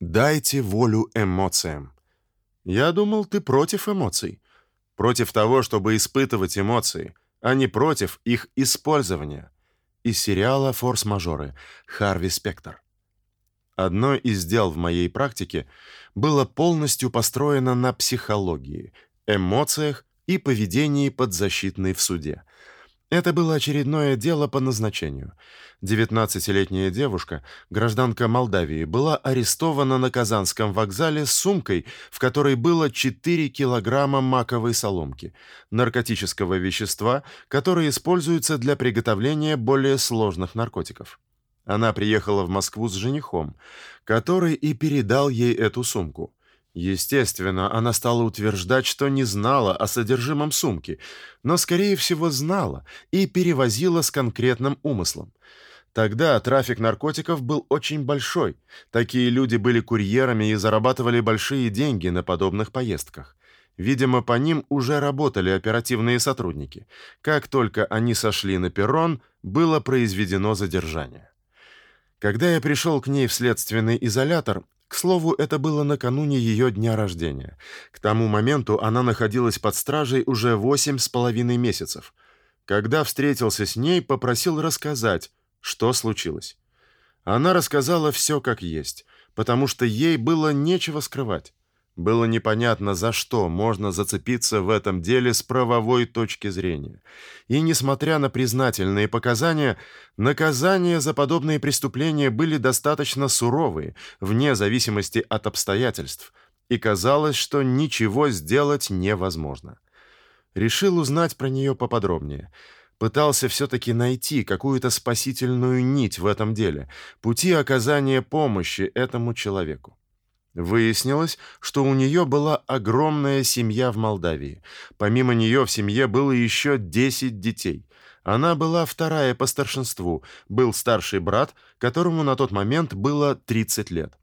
Дайте волю эмоциям. Я думал, ты против эмоций, против того, чтобы испытывать эмоции, а не против их использования. Из сериала Форс-мажоры Харви Спектр. Одно из дел в моей практике было полностью построено на психологии, эмоциях и поведении подзащитной в суде. Это было очередное дело по назначению. 19-летняя девушка, гражданка Молдавии, была арестована на Казанском вокзале с сумкой, в которой было 4 килограмма маковой соломки, наркотического вещества, которое используется для приготовления более сложных наркотиков. Она приехала в Москву с женихом, который и передал ей эту сумку. Естественно, она стала утверждать, что не знала о содержимом сумки, но скорее всего знала и перевозила с конкретным умыслом. Тогда трафик наркотиков был очень большой. Такие люди были курьерами и зарабатывали большие деньги на подобных поездках. Видимо, по ним уже работали оперативные сотрудники. Как только они сошли на перрон, было произведено задержание. Когда я пришел к ней в следственный изолятор, к слову, это было накануне ее дня рождения. К тому моменту она находилась под стражей уже восемь с половиной месяцев. Когда встретился с ней, попросил рассказать, что случилось. Она рассказала все как есть, потому что ей было нечего скрывать. Было непонятно, за что можно зацепиться в этом деле с правовой точки зрения. И несмотря на признательные показания, наказания за подобные преступления были достаточно суровые, вне зависимости от обстоятельств, и казалось, что ничего сделать невозможно. Решил узнать про нее поподробнее. Пытался все таки найти какую-то спасительную нить в этом деле, пути оказания помощи этому человеку. Выяснилось, что у нее была огромная семья в Молдавии. Помимо нее в семье было еще 10 детей. Она была вторая по старшинству, был старший брат, которому на тот момент было 30 лет.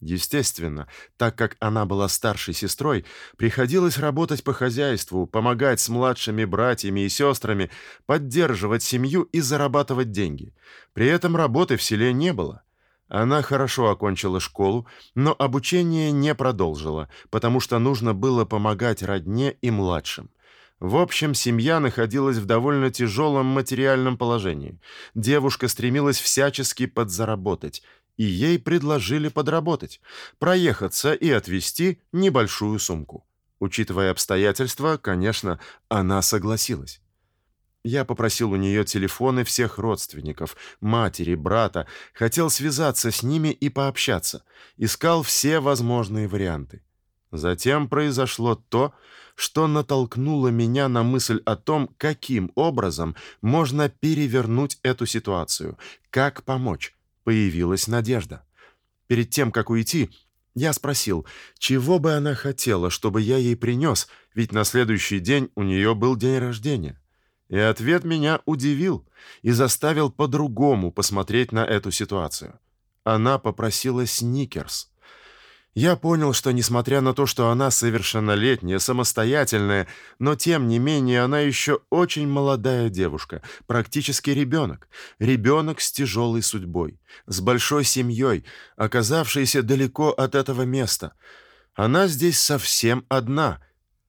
Естественно, так как она была старшей сестрой, приходилось работать по хозяйству, помогать с младшими братьями и сестрами, поддерживать семью и зарабатывать деньги. При этом работы в селе не было. Она хорошо окончила школу, но обучение не продолжила, потому что нужно было помогать родне и младшим. В общем, семья находилась в довольно тяжелом материальном положении. Девушка стремилась всячески подзаработать, и ей предложили подработать, проехаться и отвезти небольшую сумку. Учитывая обстоятельства, конечно, она согласилась. Я попросил у нее телефоны всех родственников, матери, брата, хотел связаться с ними и пообщаться, искал все возможные варианты. Затем произошло то, что натолкнуло меня на мысль о том, каким образом можно перевернуть эту ситуацию, как помочь. Появилась надежда. Перед тем, как уйти, я спросил, чего бы она хотела, чтобы я ей принес, ведь на следующий день у нее был день рождения. И ответ меня удивил и заставил по-другому посмотреть на эту ситуацию. Она попросила сникерс. Я понял, что несмотря на то, что она совершеннолетняя, самостоятельная, но тем не менее она еще очень молодая девушка, практически ребенок, ребенок с тяжелой судьбой, с большой семьей, оказавшаяся далеко от этого места. Она здесь совсем одна.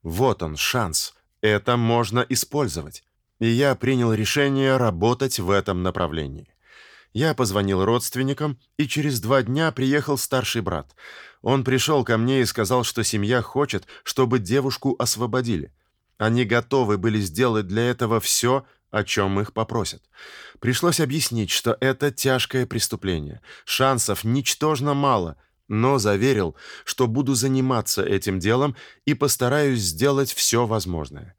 Вот он шанс. Это можно использовать и я принял решение работать в этом направлении. Я позвонил родственникам, и через два дня приехал старший брат. Он пришел ко мне и сказал, что семья хочет, чтобы девушку освободили. Они готовы были сделать для этого все, о чем их попросят. Пришлось объяснить, что это тяжкое преступление. Шансов ничтожно мало, но заверил, что буду заниматься этим делом и постараюсь сделать все возможное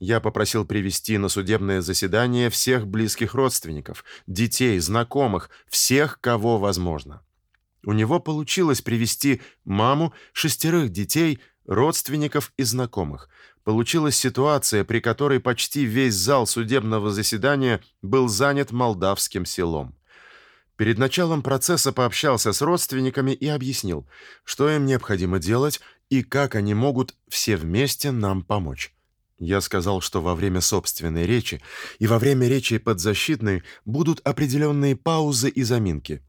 я попросил привести на судебное заседание всех близких родственников, детей, знакомых, всех, кого возможно. У него получилось привести маму, шестерых детей, родственников и знакомых. Получилась ситуация, при которой почти весь зал судебного заседания был занят молдавским селом. Перед началом процесса пообщался с родственниками и объяснил, что им необходимо делать и как они могут все вместе нам помочь. Я сказал, что во время собственной речи и во время речи подзащитной будут определенные паузы и заминки.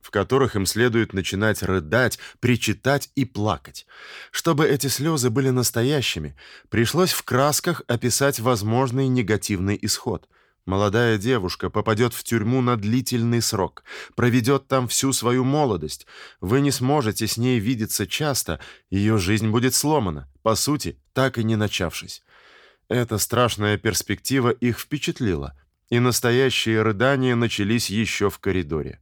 в которых им следует начинать рыдать, причитать и плакать. Чтобы эти слезы были настоящими, пришлось в красках описать возможный негативный исход. Молодая девушка попадет в тюрьму на длительный срок, проведет там всю свою молодость. Вы не сможете с ней видеться часто, ее жизнь будет сломана, по сути, так и не начавшись. Эта страшная перспектива их впечатлила, и настоящие рыдания начались еще в коридоре.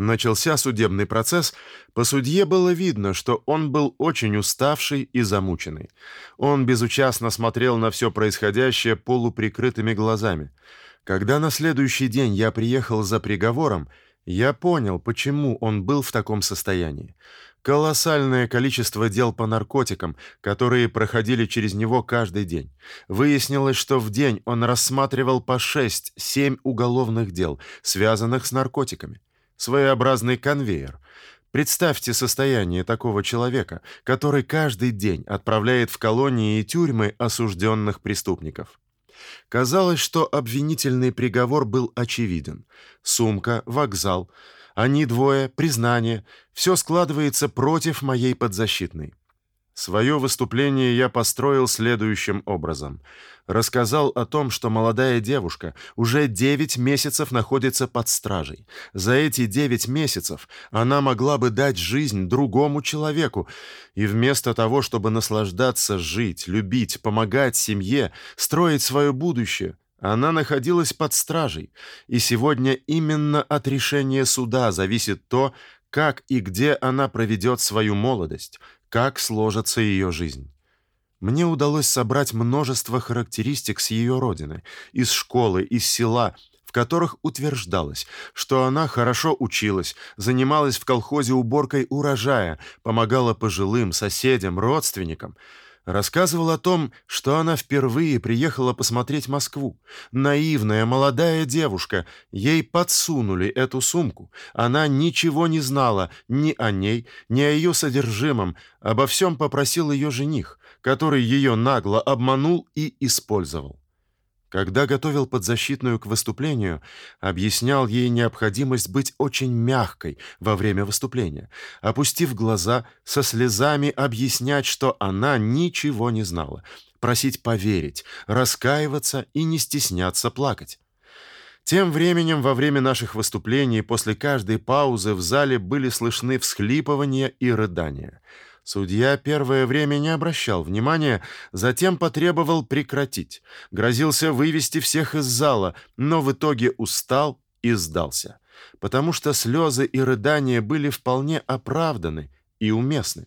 Начался судебный процесс. По судье было видно, что он был очень уставший и замученный. Он безучастно смотрел на все происходящее полуприкрытыми глазами. Когда на следующий день я приехал за приговором, я понял, почему он был в таком состоянии. Колоссальное количество дел по наркотикам, которые проходили через него каждый день. Выяснилось, что в день он рассматривал по 6-7 уголовных дел, связанных с наркотиками своеобразный конвейер. Представьте состояние такого человека, который каждый день отправляет в колонии и тюрьмы осужденных преступников. Казалось, что обвинительный приговор был очевиден. Сумка, вокзал, они двое, признание, все складывается против моей подзащитной. Свое выступление я построил следующим образом. Рассказал о том, что молодая девушка уже 9 месяцев находится под стражей. За эти 9 месяцев она могла бы дать жизнь другому человеку, и вместо того, чтобы наслаждаться, жить, любить, помогать семье, строить свое будущее, она находилась под стражей, и сегодня именно от решения суда зависит то, как и где она проведет свою молодость, как сложится ее жизнь. Мне удалось собрать множество характеристик с ее родины, из школы, из села, в которых утверждалось, что она хорошо училась, занималась в колхозе уборкой урожая, помогала пожилым, соседям, родственникам рассказывал о том, что она впервые приехала посмотреть Москву. Наивная молодая девушка, ей подсунули эту сумку. Она ничего не знала ни о ней, ни о ее содержимом. Обо всем попросил ее жених, который ее нагло обманул и использовал. Когда готовил подзащитную к выступлению, объяснял ей необходимость быть очень мягкой во время выступления, опустив глаза, со слезами объяснять, что она ничего не знала, просить поверить, раскаиваться и не стесняться плакать. Тем временем во время наших выступлений после каждой паузы в зале были слышны всхлипывания и рыдания. Судья первое время не обращал внимания, затем потребовал прекратить. Грозился вывести всех из зала, но в итоге устал и сдался, потому что слезы и рыдания были вполне оправданы и уместны.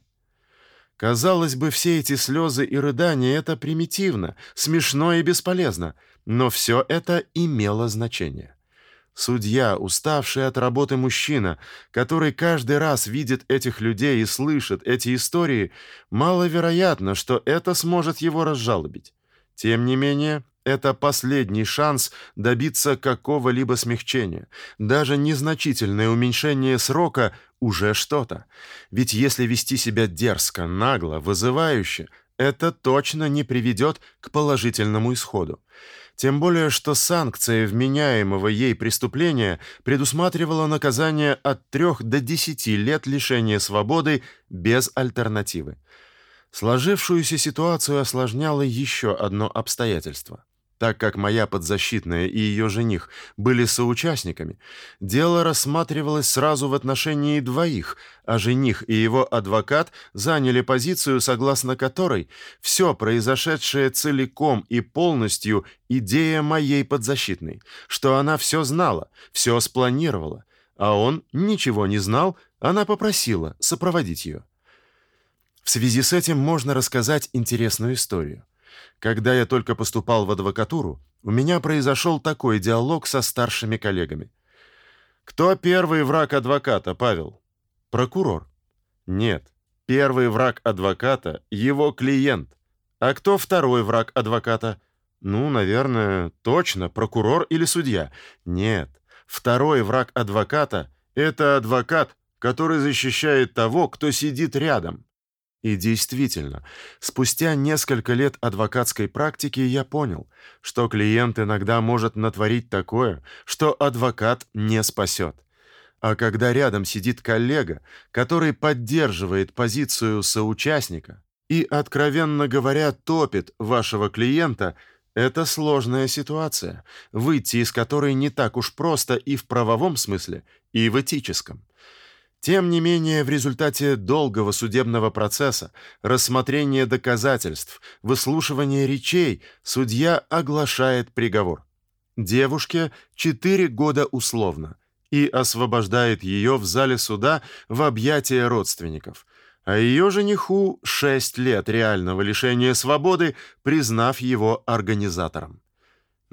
Казалось бы, все эти слезы и рыдания это примитивно, смешно и бесполезно, но все это имело значение. Судья, уставший от работы мужчина, который каждый раз видит этих людей и слышит эти истории, маловероятно, что это сможет его разжалобить. Тем не менее, это последний шанс добиться какого-либо смягчения. Даже незначительное уменьшение срока уже что-то. Ведь если вести себя дерзко, нагло, вызывающе, это точно не приведет к положительному исходу. Тем более, что санкция вменяемого ей преступления предусматривала наказание от 3 до 10 лет лишения свободы без альтернативы. Сложившуюся ситуацию осложняло еще одно обстоятельство. Так как моя подзащитная и ее жених были соучастниками, дело рассматривалось сразу в отношении двоих, а жених и его адвокат заняли позицию, согласно которой все произошедшее целиком и полностью идея моей подзащитной, что она все знала, все спланировала, а он ничего не знал, она попросила сопроводить ее. В связи с этим можно рассказать интересную историю. Когда я только поступал в адвокатуру, у меня произошел такой диалог со старшими коллегами. Кто первый враг адвоката, Павел? Прокурор. Нет. Первый враг адвоката его клиент. А кто второй враг адвоката? Ну, наверное, точно прокурор или судья. Нет. Второй враг адвоката это адвокат, который защищает того, кто сидит рядом. И действительно, спустя несколько лет адвокатской практики я понял, что клиент иногда может натворить такое, что адвокат не спасет. А когда рядом сидит коллега, который поддерживает позицию соучастника и, откровенно говоря, топит вашего клиента, это сложная ситуация, выйти из которой не так уж просто и в правовом смысле, и в этическом. Тем не менее, в результате долгого судебного процесса, рассмотрения доказательств, выслушивания речей, судья оглашает приговор. Девушке 4 года условно и освобождает ее в зале суда в объятия родственников, а ее жениху 6 лет реального лишения свободы, признав его организатором.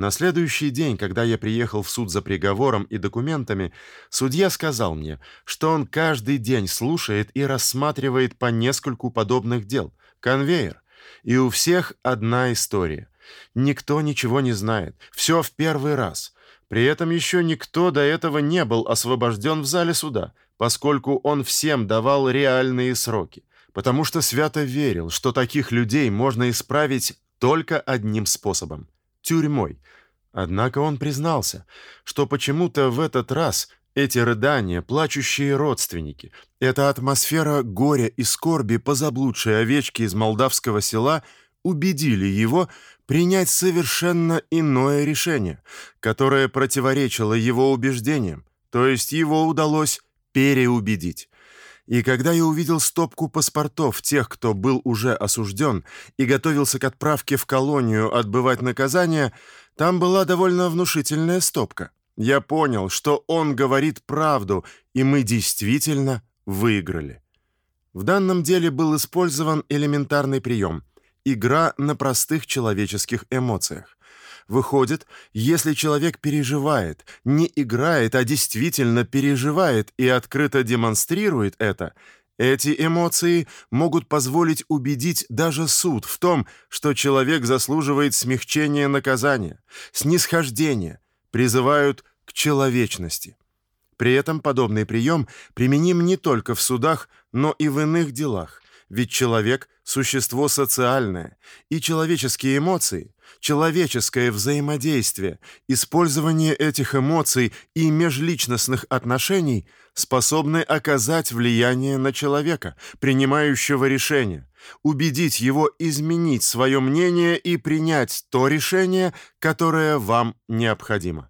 На следующий день, когда я приехал в суд за приговором и документами, судья сказал мне, что он каждый день слушает и рассматривает по нескольку подобных дел, конвейер, и у всех одна история. Никто ничего не знает, все в первый раз. При этом еще никто до этого не был освобожден в зале суда, поскольку он всем давал реальные сроки, потому что свято верил, что таких людей можно исправить только одним способом тюрьмой. Однако он признался, что почему-то в этот раз эти рыдания, плачущие родственники, эта атмосфера горя и скорби по заблудшей овечке из молдавского села убедили его принять совершенно иное решение, которое противоречило его убеждениям, то есть его удалось переубедить. И когда я увидел стопку паспортов тех, кто был уже осужден и готовился к отправке в колонию отбывать наказание, там была довольно внушительная стопка. Я понял, что он говорит правду, и мы действительно выиграли. В данном деле был использован элементарный прием игра на простых человеческих эмоциях. Выходит, если человек переживает, не играет, а действительно переживает и открыто демонстрирует это, эти эмоции могут позволить убедить даже суд в том, что человек заслуживает смягчения наказания, снисхождения, призывают к человечности. При этом подобный прием применим не только в судах, но и в иных делах, ведь человек существо социальное, и человеческие эмоции, человеческое взаимодействие, использование этих эмоций и межличностных отношений способны оказать влияние на человека, принимающего решение, убедить его изменить свое мнение и принять то решение, которое вам необходимо.